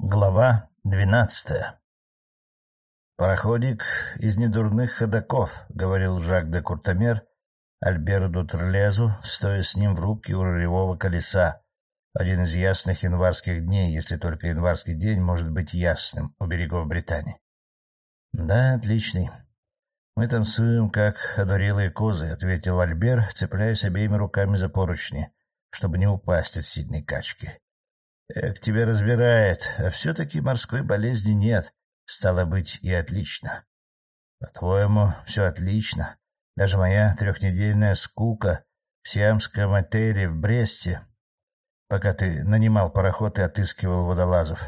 Глава двенадцатая «Пароходик из недурных ходоков», — говорил Жак де Куртамер Альберу Дутерлезу, стоя с ним в рубке у рулевого колеса. Один из ясных январских дней, если только январский день может быть ясным у берегов Британии. «Да, отличный. Мы танцуем, как одурелые козы», — ответил Альбер, цепляясь обеими руками за поручни, чтобы не упасть от сильной качки. Эх, тебя разбирает, а все-таки морской болезни нет. Стало быть, и отлично. По-твоему, все отлично. Даже моя трехнедельная скука в Сиамском отеле в Бресте, пока ты нанимал пароход и отыскивал водолазов.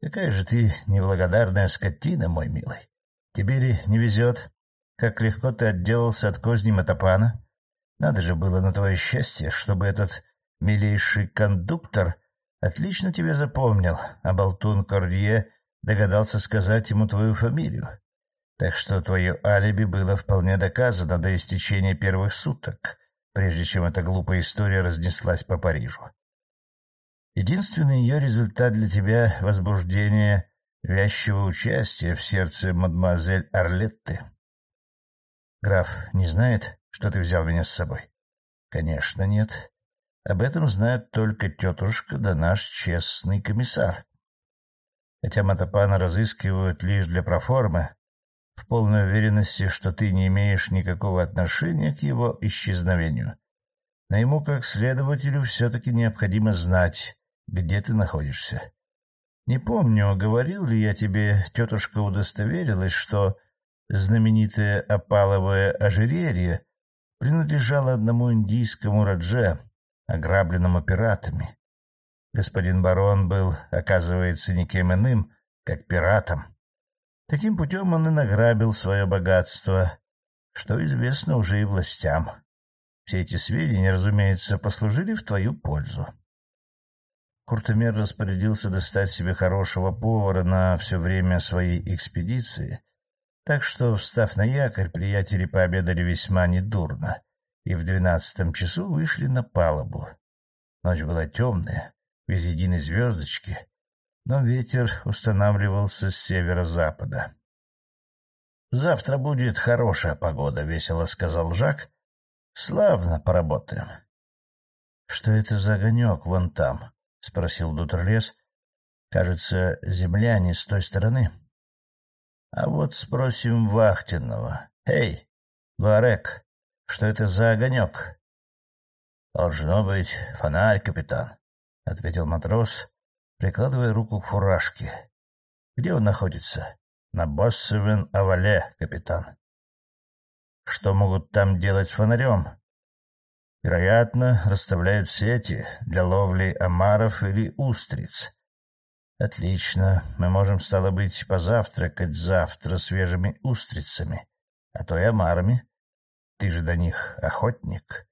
Какая же ты неблагодарная скотина, мой милый. Тебе ли не везет? Как легко ты отделался от козни Матапана? Надо же было на твое счастье, чтобы этот милейший кондуктор Отлично тебя запомнил, а болтун Кордье догадался сказать ему твою фамилию. Так что твое алиби было вполне доказано до истечения первых суток, прежде чем эта глупая история разнеслась по Парижу. Единственный ее результат для тебя — возбуждение вязчего участия в сердце мадемуазель Арлетты. Граф не знает, что ты взял меня с собой? — Конечно, нет. Об этом знает только тетушка да наш честный комиссар. Хотя Матапана разыскивают лишь для проформы, в полной уверенности, что ты не имеешь никакого отношения к его исчезновению. Но ему, как следователю, все-таки необходимо знать, где ты находишься. Не помню, говорил ли я тебе, тетушка удостоверилась, что знаменитое опаловое ожерелье принадлежало одному индийскому радже, ограбленному пиратами. Господин барон был, оказывается, никем иным, как пиратом. Таким путем он и награбил свое богатство, что известно уже и властям. Все эти сведения, разумеется, послужили в твою пользу. Куртомер распорядился достать себе хорошего повара на все время своей экспедиции, так что, встав на якорь, приятели пообедали весьма недурно и в двенадцатом часу вышли на палубу. Ночь была темная, без единой звездочки, но ветер устанавливался с северо-запада. — Завтра будет хорошая погода, — весело сказал Жак. — Славно поработаем. — Что это за огонек вон там? — спросил Дутерлес. — Кажется, земля не с той стороны. — А вот спросим Вахтенного. — Эй, Луарек, что это за огонек? — Должно быть фонарь, капитан, — ответил матрос, прикладывая руку к фуражке. — Где он находится? — На Боссовен-Авале, капитан. — Что могут там делать с фонарем? — Вероятно, расставляют сети для ловли омаров или устриц. — Отлично. Мы можем, стало быть, позавтракать завтра свежими устрицами, а то и омарами. Ты же до них охотник.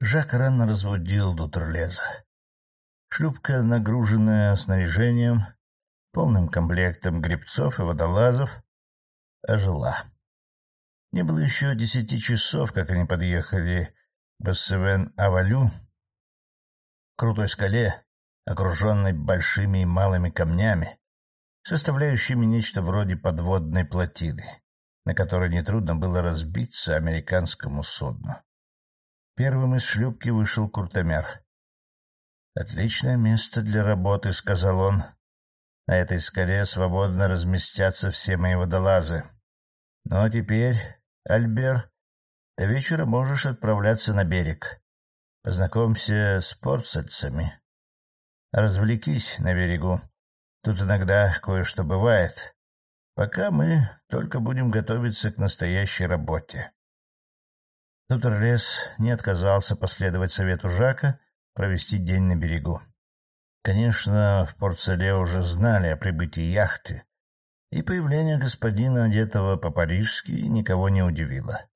Жак рано разбудил Дутерлеза. Шлюпка, нагруженная снаряжением, полным комплектом гребцов и водолазов, ожила. Не было еще десяти часов, как они подъехали к Бассевен-Авалю, крутой скале, окруженной большими и малыми камнями, составляющими нечто вроде подводной плотины на которой нетрудно было разбиться американскому судну. Первым из шлюпки вышел Куртомер. «Отличное место для работы», — сказал он. «На этой скале свободно разместятся все мои водолазы. Ну а теперь, Альбер, до вечера можешь отправляться на берег. Познакомься с порцельцами. Развлекись на берегу. Тут иногда кое-что бывает. Пока мы только будем готовиться к настоящей работе. Доктор Лес не отказался последовать совету Жака провести день на берегу. Конечно, в Порт-Сале уже знали о прибытии яхты, и появление господина, одетого по-парижски, никого не удивило.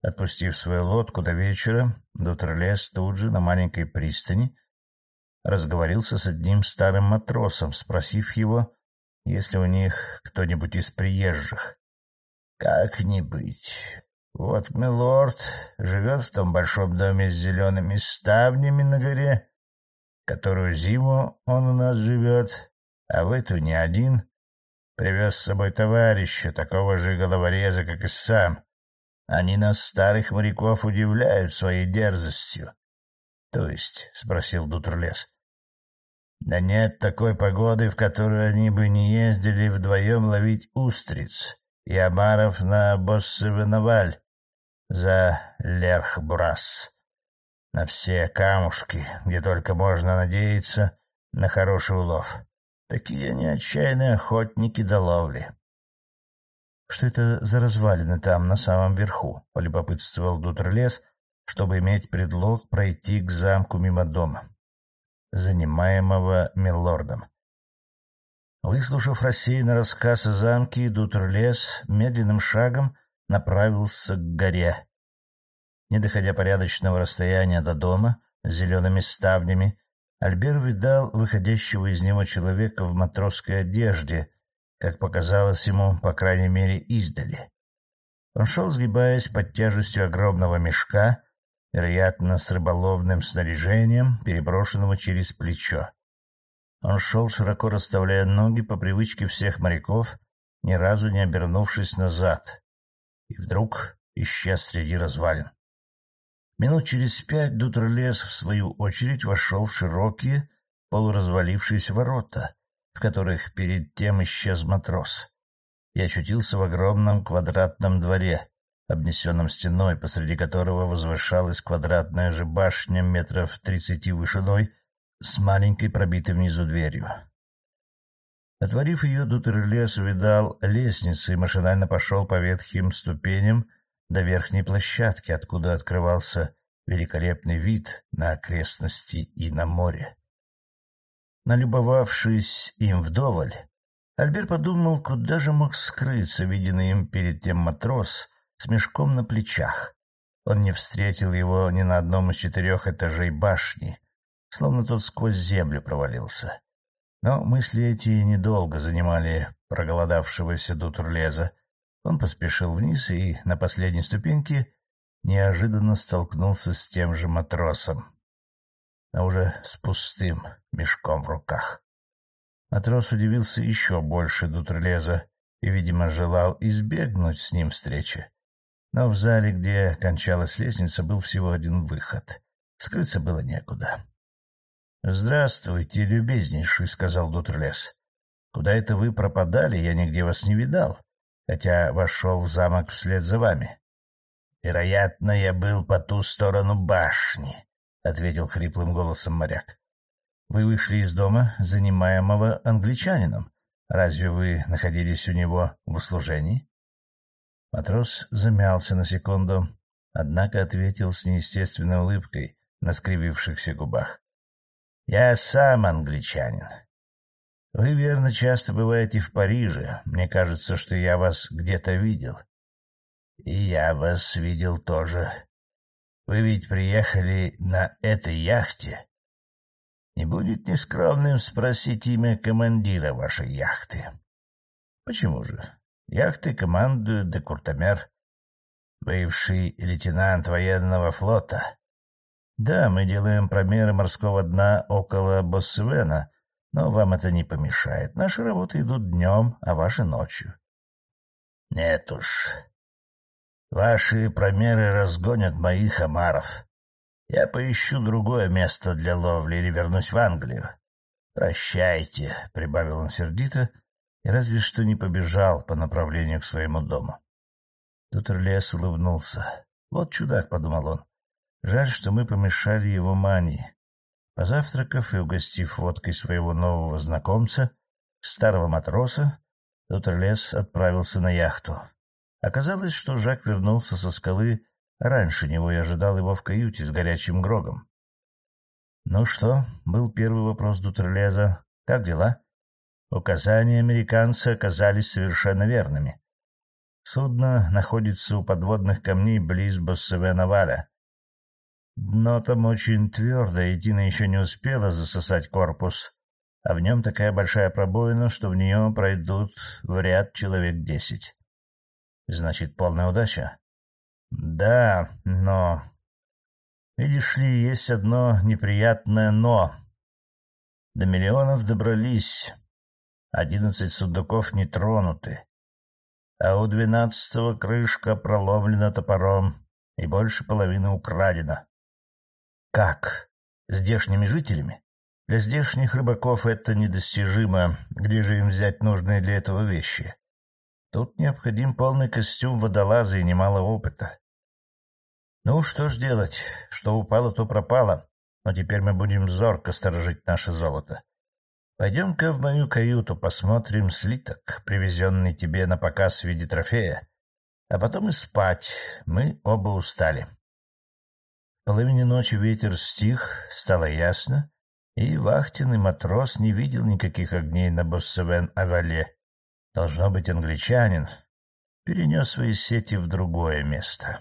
Отпустив свою лодку до вечера, доктор Лес тут же на маленькой пристани разговорился с одним старым матросом, спросив его, если у них кто-нибудь из приезжих. — Как не быть. Вот милорд живет в том большом доме с зелеными ставнями на горе. которую зиму он у нас живет, а в эту не один. Привез с собой товарища, такого же головореза, как и сам. Они нас, старых моряков, удивляют своей дерзостью. — То есть? — спросил Дутрлес. — Да нет такой погоды, в которую они бы не ездили вдвоем ловить устриц и омаров на Боссевеноваль за Лерхбрас. На все камушки, где только можно надеяться на хороший улов. Такие они отчаянные охотники до ловли. — Что это за развалины там, на самом верху? — полюбопытствовал Дутерлес, чтобы иметь предлог пройти к замку мимо дома, занимаемого милордом. Выслушав рассеянный рассказ о замке, Дутерлес медленным шагом направился к горе. Не доходя порядочного расстояния до дома с зелеными ставнями, Альбер видал выходящего из него человека в матросской одежде как показалось ему, по крайней мере, издали. Он шел, сгибаясь под тяжестью огромного мешка, вероятно, с рыболовным снаряжением, переброшенного через плечо. Он шел, широко расставляя ноги по привычке всех моряков, ни разу не обернувшись назад, и вдруг исчез среди развалин. Минут через пять Дутерлес, в свою очередь, вошел в широкие, полуразвалившиеся ворота, в которых перед тем исчез матрос. Я очутился в огромном квадратном дворе, обнесенном стеной, посреди которого возвышалась квадратная же башня метров тридцати вышиной с маленькой пробитой внизу дверью. Отворив ее, Дутерлес увидал лестницу и машинально пошел по ветхим ступеням до верхней площадки, откуда открывался великолепный вид на окрестности и на море. Налюбовавшись им вдоволь, Альбер подумал, куда же мог скрыться виденный им перед тем матрос с мешком на плечах. Он не встретил его ни на одном из четырех этажей башни, словно тот сквозь землю провалился. Но мысли эти недолго занимали проголодавшегося Дутурлеза. Он поспешил вниз и на последней ступеньке неожиданно столкнулся с тем же матросом а уже с пустым мешком в руках. Матрос удивился еще больше Дутрелеза и, видимо, желал избегнуть с ним встречи. Но в зале, где кончалась лестница, был всего один выход. Скрыться было некуда. — Здравствуйте, любезнейший, — сказал Дутрелез. — Куда это вы пропадали, я нигде вас не видал, хотя вошел в замок вслед за вами. — Вероятно, я был по ту сторону башни, — ответил хриплым голосом моряк. — Вы вышли из дома, занимаемого англичанином. Разве вы находились у него в услужении? Матрос замялся на секунду, однако ответил с неестественной улыбкой на скривившихся губах. — Я сам англичанин. Вы, верно, часто бываете в Париже. Мне кажется, что я вас где-то видел. — И я вас видел тоже, вы ведь приехали на этой яхте. Не будет нескромным спросить имя командира вашей яхты. Почему же? Яхты командует де Куртамер, бывший лейтенант военного флота. Да, мы делаем промеры морского дна около Боссвена, но вам это не помешает. Наши работы идут днем, а ваши ночью. Нет уж, Ваши промеры разгонят моих омаров. Я поищу другое место для ловли или вернусь в Англию. Прощайте, — прибавил он сердито, и разве что не побежал по направлению к своему дому. Доктор Лес улыбнулся. Вот чудак, — подумал он. Жаль, что мы помешали его мании. Позавтракав и угостив водкой своего нового знакомца, старого матроса, доктор Лес отправился на яхту. Оказалось, что Жак вернулся со скалы раньше него и ожидал его в каюте с горячим грогом. — Ну что? — был первый вопрос Дутерлеза. — Как дела? Указания американца оказались совершенно верными. Судно находится у подводных камней близ Боссевена-Валя. Дно там очень твердое, и Тина еще не успела засосать корпус, а в нем такая большая пробоина, что в нее пройдут в ряд человек десять. Значит, полная удача? Да, но... Видишь ли, есть одно неприятное «но». До миллионов добрались. Одиннадцать сундуков не тронуты. А у двенадцатого крышка проломлена топором, и больше половины украдено. Как? Здешними жителями? Для здешних рыбаков это недостижимо. Где же им взять нужные для этого вещи? Тут необходим полный костюм водолаза и немало опыта. Ну, что ж делать? Что упало, то пропало. Но теперь мы будем зорко сторожить наше золото. Пойдем-ка в мою каюту, посмотрим слиток, привезенный тебе на показ в виде трофея. А потом и спать. Мы оба устали. В половине ночи ветер стих, стало ясно, и вахтенный матрос не видел никаких огней на Боссевен-Авале. Должно быть, англичанин перенес свои сети в другое место.